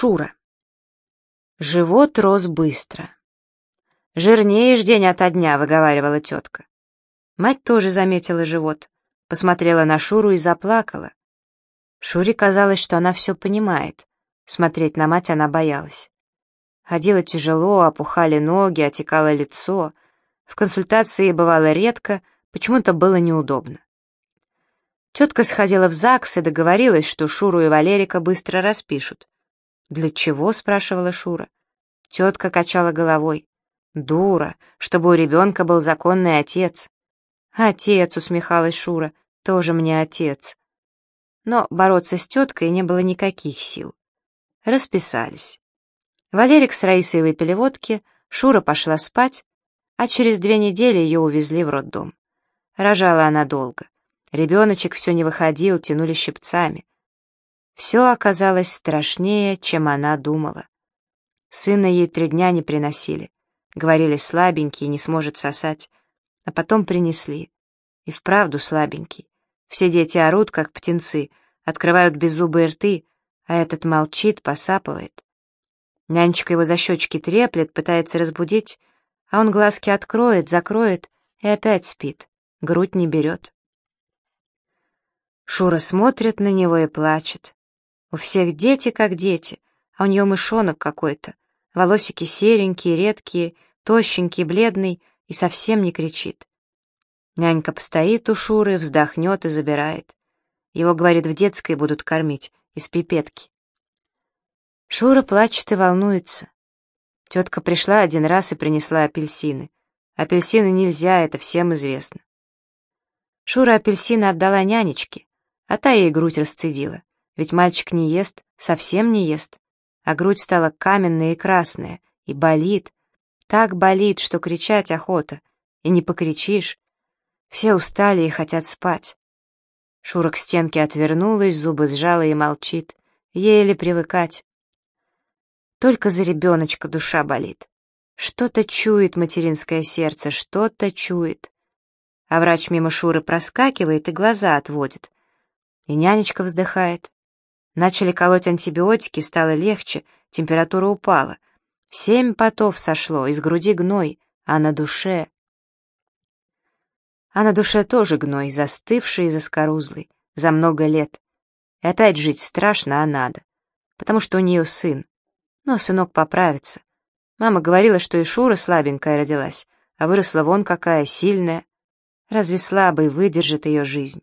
Шура. Живот рос быстро. «Жирнеешь день ото дня», — выговаривала тетка. Мать тоже заметила живот, посмотрела на Шуру и заплакала. Шуре казалось, что она все понимает. Смотреть на мать она боялась. Ходила тяжело, опухали ноги, отекало лицо. В консультации бывало редко, почему-то было неудобно. Тетка сходила в ЗАГС и договорилась, что Шуру и Валерика быстро распишут. «Для чего?» — спрашивала Шура. Тетка качала головой. «Дура, чтобы у ребенка был законный отец». «Отец», — усмехалась Шура, — «тоже мне отец». Но бороться с теткой не было никаких сил. Расписались. Валерик с Раисой выпили водки, Шура пошла спать, а через две недели ее увезли в роддом. Рожала она долго. Ребеночек все не выходил, тянули щипцами. Все оказалось страшнее, чем она думала. Сына ей три дня не приносили. Говорили, слабенький, не сможет сосать. А потом принесли. И вправду слабенький. Все дети орут, как птенцы, открывают беззубые рты, а этот молчит, посапывает. Нянечка его за щечки треплет, пытается разбудить, а он глазки откроет, закроет и опять спит, грудь не берет. Шура смотрит на него и плачет. У всех дети как дети, а у нее мышонок какой-то. Волосики серенькие, редкие, тощенький, бледный и совсем не кричит. Нянька постоит у Шуры, вздохнет и забирает. Его, говорит, в детской будут кормить, из пипетки. Шура плачет и волнуется. Тетка пришла один раз и принесла апельсины. Апельсины нельзя, это всем известно. Шура апельсины отдала нянечке, а та ей грудь расцедила. Ведь мальчик не ест, совсем не ест. А грудь стала каменная и красная, и болит. Так болит, что кричать охота. И не покричишь. Все устали и хотят спать. Шура к стенке отвернулась, зубы сжала и молчит. Еле привыкать. Только за ребеночка душа болит. Что-то чует материнское сердце, что-то чует. А врач мимо Шуры проскакивает и глаза отводит. И нянечка вздыхает. Начали колоть антибиотики, стало легче, температура упала. Семь потов сошло, из груди гной, а на душе... А на душе тоже гной, застывший и заскорузлый, за много лет. И опять жить страшно, а надо. Потому что у нее сын. Но сынок поправится. Мама говорила, что и Шура слабенькая родилась, а выросла вон какая, сильная. Разве слабый выдержит ее жизнь?